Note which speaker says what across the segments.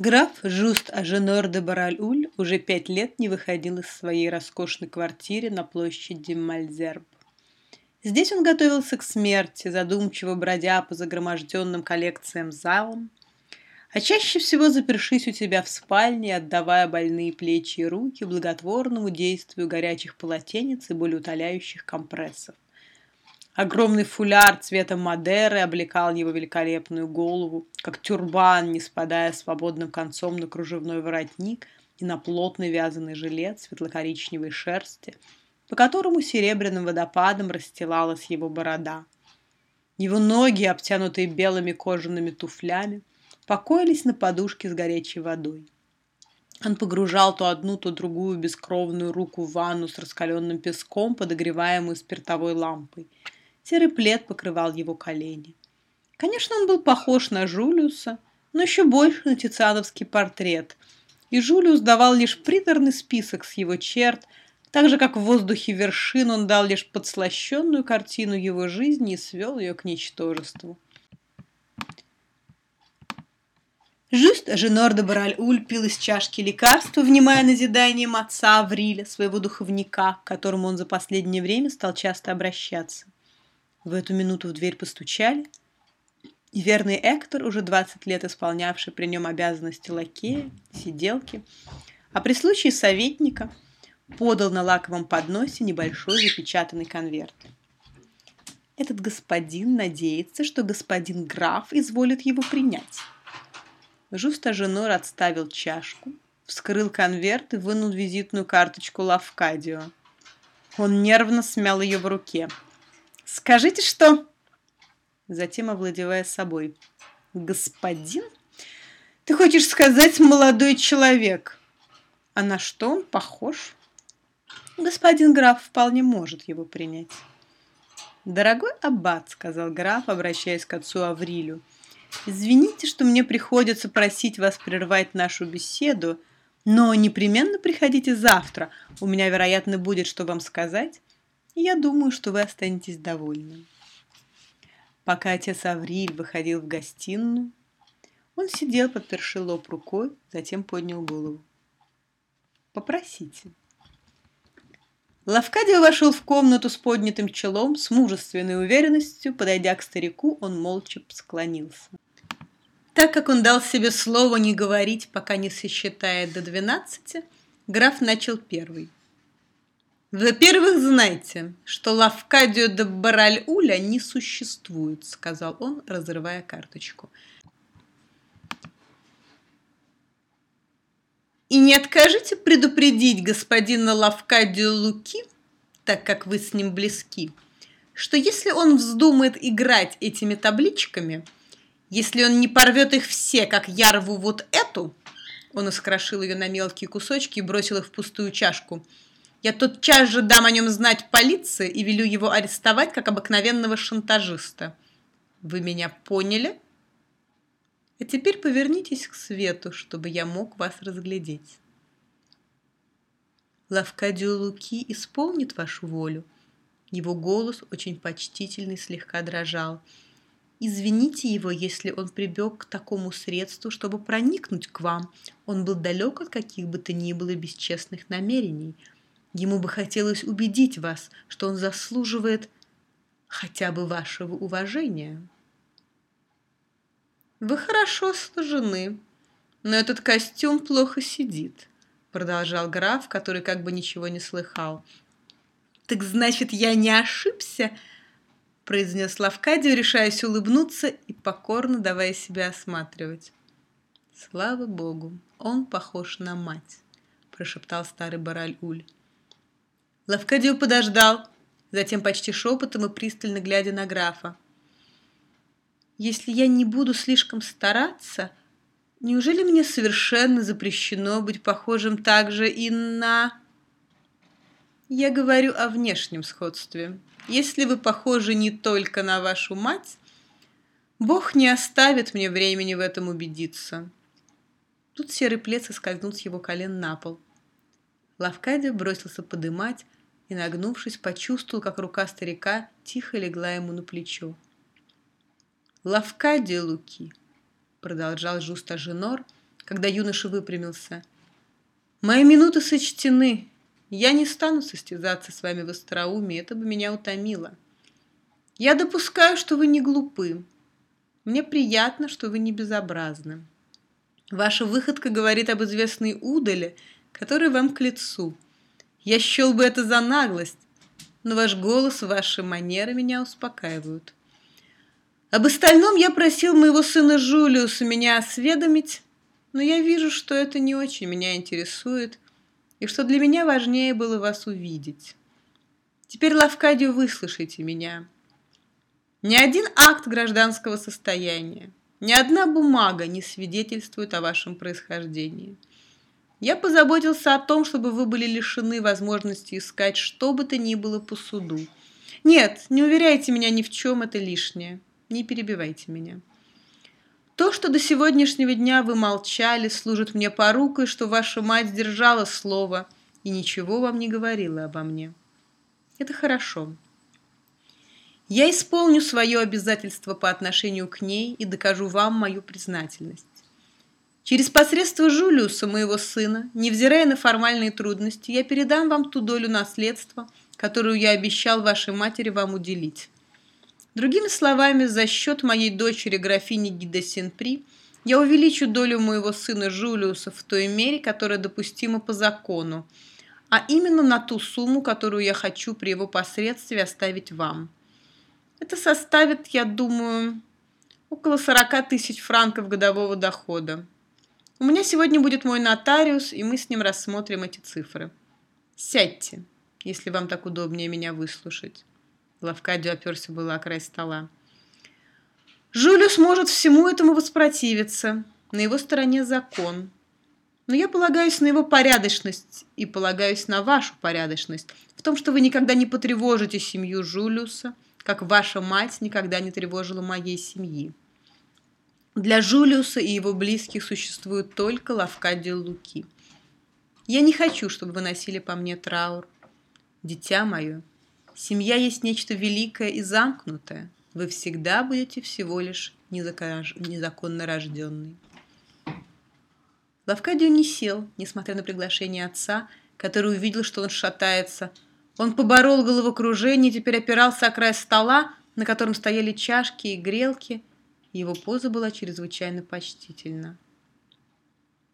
Speaker 1: Граф Жуст Аженор де Бараль-Уль уже пять лет не выходил из своей роскошной квартиры на площади Мальзерб. Здесь он готовился к смерти, задумчиво бродя по загроможденным коллекциям залам, а чаще всего запершись у себя в спальне, отдавая больные плечи и руки благотворному действию горячих полотенец и болеутоляющих компрессов. Огромный фуляр цвета Мадеры облекал его великолепную голову, как тюрбан, не спадая свободным концом на кружевной воротник и на плотный вязаный жилет светло-коричневой шерсти, по которому серебряным водопадом расстилалась его борода. Его ноги, обтянутые белыми кожаными туфлями, покоились на подушке с горячей водой. Он погружал то одну, то другую бескровную руку в ванну с раскаленным песком, подогреваемую спиртовой лампой – Серый плед покрывал его колени. Конечно, он был похож на Жулиуса, но еще больше на тициановский портрет. И Жулиус давал лишь приторный список с его черт, так же, как в воздухе вершин он дал лишь подслащенную картину его жизни и свел ее к ничтожеству. Жюст Женор де Бараль-Уль пил из чашки лекарства, внимая назиданием отца Авриля, своего духовника, к которому он за последнее время стал часто обращаться. В эту минуту в дверь постучали, и верный Эктор, уже 20 лет исполнявший при нем обязанности лакея, сиделки, а при случае советника, подал на лаковом подносе небольшой запечатанный конверт. Этот господин надеется, что господин граф изволит его принять. Жуста Женор отставил чашку, вскрыл конверт и вынул визитную карточку Лавкадио. Он нервно смял ее в руке – Скажите, что...» Затем, овладевая собой. «Господин? Ты хочешь сказать молодой человек? А на что он похож?» «Господин граф вполне может его принять». «Дорогой аббат», — сказал граф, обращаясь к отцу Аврилю, «извините, что мне приходится просить вас прервать нашу беседу, но непременно приходите завтра. У меня, вероятно, будет что вам сказать, я думаю, что вы останетесь довольны. Пока отец Авриль выходил в гостиную, он сидел, подперши лоб рукой, затем поднял голову. «Попросите». Лавкадио вошел в комнату с поднятым челом, с мужественной уверенностью. Подойдя к старику, он молча склонился. Так как он дал себе слово не говорить, пока не сосчитает до двенадцати, граф начал первый – «Во-первых, знайте, что Лавкадио де Бараль-Уля не существует», сказал он, разрывая карточку. «И не откажите предупредить господина Лавкадио Луки, так как вы с ним близки, что если он вздумает играть этими табличками, если он не порвет их все, как я рву вот эту, он искрошил ее на мелкие кусочки и бросил их в пустую чашку – я тотчас же дам о нем знать полиции и велю его арестовать, как обыкновенного шантажиста. Вы меня поняли? А теперь повернитесь к свету, чтобы я мог вас разглядеть. Лавкадио Луки исполнит вашу волю. Его голос очень почтительный, слегка дрожал. Извините его, если он прибег к такому средству, чтобы проникнуть к вам. Он был далек от каких бы то ни было бесчестных намерений – Ему бы хотелось убедить вас, что он заслуживает хотя бы вашего уважения. Вы хорошо сложены, но этот костюм плохо сидит, продолжал граф, который как бы ничего не слыхал. Так значит, я не ошибся, произнес Лавкадио, решаясь улыбнуться и покорно давая себя осматривать. Слава богу, он похож на мать, прошептал старый Бараль-Уль. Лавкадио подождал, затем почти шепотом и пристально глядя на графа. «Если я не буду слишком стараться, неужели мне совершенно запрещено быть похожим также и на...» «Я говорю о внешнем сходстве. Если вы похожи не только на вашу мать, Бог не оставит мне времени в этом убедиться». Тут серый плед соскользнул с его колен на пол. Лавкадия бросился подымать, и, нагнувшись, почувствовал, как рука старика тихо легла ему на плечо. «Лавкадия Луки», — продолжал Жуста Женор, когда юноша выпрямился. «Мои минуты сочтены. Я не стану состязаться с вами в остроумии, это бы меня утомило. Я допускаю, что вы не глупы. Мне приятно, что вы не безобразны. Ваша выходка говорит об известной удале, которая вам к лицу. Я счел бы это за наглость, но ваш голос, ваши манеры меня успокаивают. Об остальном я просил моего сына Жулиуса меня осведомить, но я вижу, что это не очень меня интересует, и что для меня важнее было вас увидеть. Теперь, Лавкадио, выслушайте меня. Ни один акт гражданского состояния, ни одна бумага не свидетельствует о вашем происхождении. Я позаботился о том, чтобы вы были лишены возможности искать что бы то ни было по суду. Нет, не уверяйте меня ни в чем, это лишнее. Не перебивайте меня. То, что до сегодняшнего дня вы молчали, служит мне порукой, что ваша мать сдержала слово и ничего вам не говорила обо мне. Это хорошо. Я исполню свое обязательство по отношению к ней и докажу вам мою признательность. Через посредство Жулиуса, моего сына, невзирая на формальные трудности, я передам вам ту долю наследства, которую я обещал вашей матери вам уделить. Другими словами, за счет моей дочери графини Гида Сен-При я увеличу долю моего сына Жулиуса в той мере, которая допустима по закону, а именно на ту сумму, которую я хочу при его посредстве оставить вам. Это составит, я думаю, около 40 тысяч франков годового дохода. У меня сегодня будет мой нотариус, и мы с ним рассмотрим эти цифры. Сядьте, если вам так удобнее меня выслушать. Лавкадио оперся было о край стола. Жулиус может всему этому воспротивиться. На его стороне закон. Но я полагаюсь на его порядочность и полагаюсь на вашу порядочность в том, что вы никогда не потревожите семью Жулиуса – как ваша мать никогда не тревожила моей семьи. Для Жулиуса и его близких существует только Лавкадио Луки. Я не хочу, чтобы вы носили по мне траур. Дитя мое, семья есть нечто великое и замкнутое. Вы всегда будете всего лишь незаконно рожденный. Лавкадио не сел, несмотря на приглашение отца, который увидел, что он шатается – он поборол головокружение теперь опирался о край стола, на котором стояли чашки и грелки. Его поза была чрезвычайно почтительна.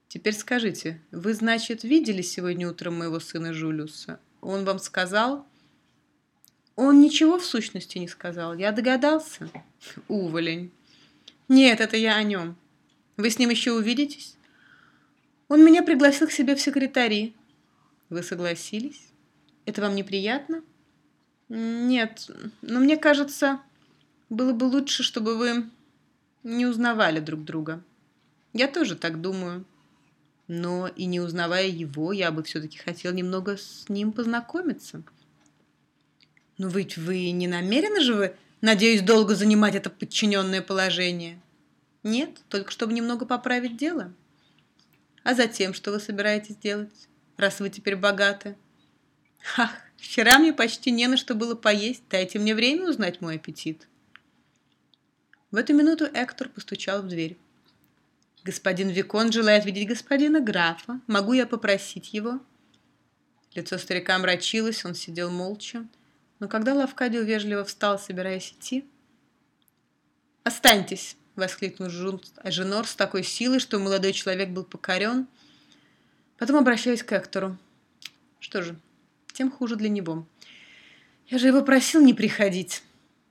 Speaker 1: «Теперь скажите, вы, значит, видели сегодня утром моего сына Жулиуса? Он вам сказал?» «Он ничего в сущности не сказал. Я догадался». «Уволень». «Нет, это я о нем. Вы с ним еще увидитесь?» «Он меня пригласил к себе в секретари». «Вы согласились?» Это вам неприятно? Нет, но мне кажется, было бы лучше, чтобы вы не узнавали друг друга. Я тоже так думаю. Но и не узнавая его, я бы все-таки хотел немного с ним познакомиться. Но ведь вы не намерены же вы, надеюсь, долго занимать это подчиненное положение? Нет, только чтобы немного поправить дело. А затем, что вы собираетесь делать, раз вы теперь богаты? Ах, вчера мне почти не на что было поесть. Дайте мне время узнать мой аппетит. В эту минуту Эктор постучал в дверь. «Господин Викон желает видеть господина графа. Могу я попросить его?» Лицо старика мрачилось, он сидел молча. Но когда Лавкадио вежливо встал, собираясь идти... «Останьтесь!» — воскликнул Женор с такой силой, что молодой человек был покорен. Потом обращаясь к Эктору. «Что же, тем хуже для него. Я же его просил не приходить.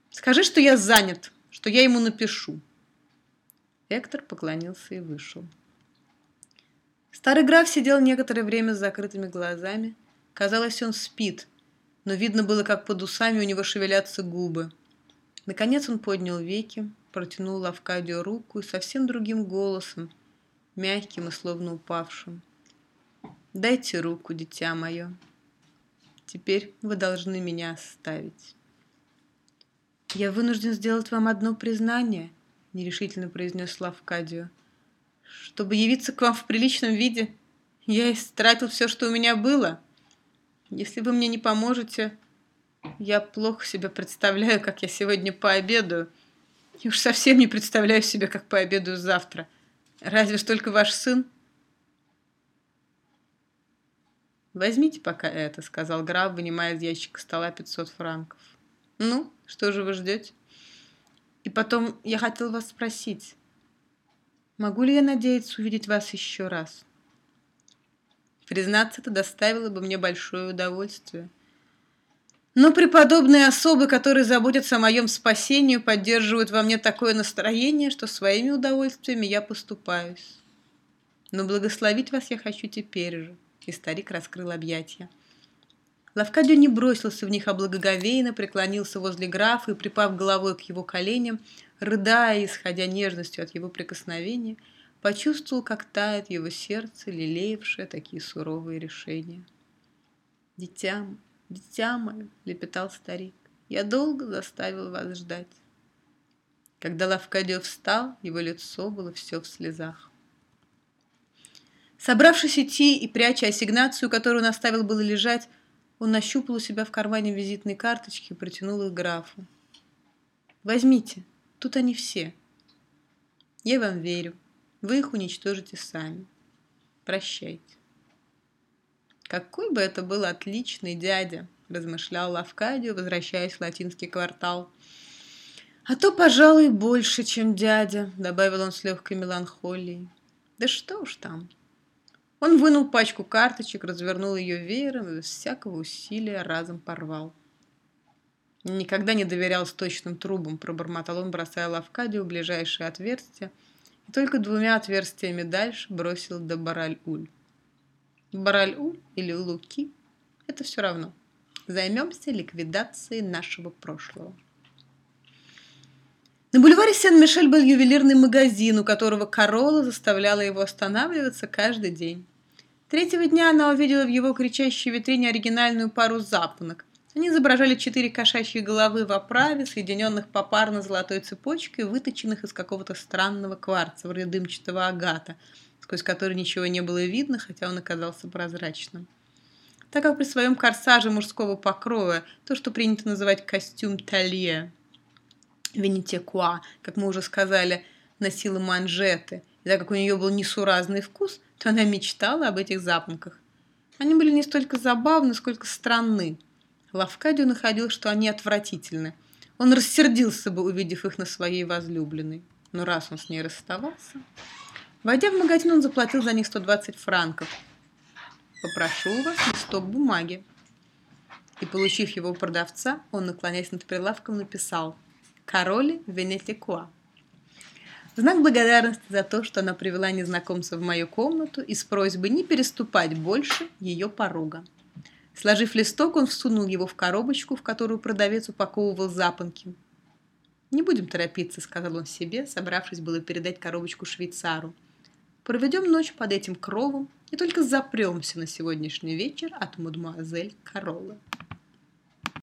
Speaker 1: Скажи, что я занят, что я ему напишу. Эктор поклонился и вышел. Старый граф сидел некоторое время с закрытыми глазами. Казалось, он спит, но видно было, как под усами у него шевелятся губы. Наконец он поднял веки, протянул Лавкадио руку и совсем другим голосом, мягким и словно упавшим. «Дайте руку, дитя мое». Теперь вы должны меня оставить. «Я вынужден сделать вам одно признание», — нерешительно произнесла Вкадио. «Чтобы явиться к вам в приличном виде, я истратил все, что у меня было. Если вы мне не поможете, я плохо себе представляю, как я сегодня пообедаю. И уж совсем не представляю себе, как пообедаю завтра. Разве что только ваш сын». «Возьмите пока это», — сказал граф, вынимая из ящика стола 500 франков. «Ну, что же вы ждете?» «И потом я хотел вас спросить, могу ли я надеяться увидеть вас еще раз?» Признаться, это доставило бы мне большое удовольствие. Но преподобные особы, которые заботятся о моем спасении, поддерживают во мне такое настроение, что своими удовольствиями я поступаюсь. Но благословить вас я хочу теперь же и старик раскрыл объятия. Лавкадио не бросился в них, а благоговейно преклонился возле графа и, припав головой к его коленям, рыдая, исходя нежностью от его прикосновения, почувствовал, как тает его сердце, лелеявшее такие суровые решения. «Дитя, дитя мое!» — лепетал старик. «Я долго заставил вас ждать». Когда Лавкадио встал, его лицо было все в слезах. Собравшись идти и пряча ассигнацию, которую он оставил было лежать, он нащупал у себя в кармане визитные карточки и протянул их графу. «Возьмите, тут они все. Я вам верю. Вы их уничтожите сами. Прощайте». «Какой бы это был отличный дядя!» – размышлял Лавкадио, возвращаясь в латинский квартал. «А то, пожалуй, больше, чем дядя», – добавил он с легкой меланхолией. «Да что уж там!» Он вынул пачку карточек, развернул ее веером и без всякого усилия разом порвал. Никогда не доверял сточным трубам, пробормотал он, бросая Лавкадию в ближайшее отверстие, и только двумя отверстиями дальше бросил до Бараль-Уль. Бараль-Уль или Луки – это все равно. Займемся ликвидацией нашего прошлого. На бульваре Сен-Мишель был ювелирный магазин, у которого Корола заставляла его останавливаться каждый день. Третьего дня она увидела в его кричащей витрине оригинальную пару запонок. Они изображали четыре кошачьи головы в оправе, соединенных попарно золотой цепочкой, выточенных из какого-то странного кварца, вроде дымчатого агата, сквозь который ничего не было видно, хотя он оказался прозрачным. Так как при своем корсаже мужского покроя, то, что принято называть костюм талье, венетекуа, как мы уже сказали, носила манжеты, и так как у нее был несуразный вкус, то она мечтала об этих запонках. Они были не столько забавны, сколько странны. Лавкадио находил, что они отвратительны. Он рассердился бы, увидев их на своей возлюбленной. Но раз он с ней расставался... Войдя в магазин, он заплатил за них 120 франков. «Попрошу вас листок бумаги». И, получив его у продавца, он, наклоняясь над прилавком, написал «Король Венетикуа». В знак благодарности за то, что она привела незнакомца в мою комнату и с просьбой не переступать больше ее порога. Сложив листок, он всунул его в коробочку, в которую продавец упаковывал запонки. «Не будем торопиться», — сказал он себе, собравшись было передать коробочку швейцару. «Проведем ночь под этим кровом и только запремся на сегодняшний вечер от мадемуазель Короллы».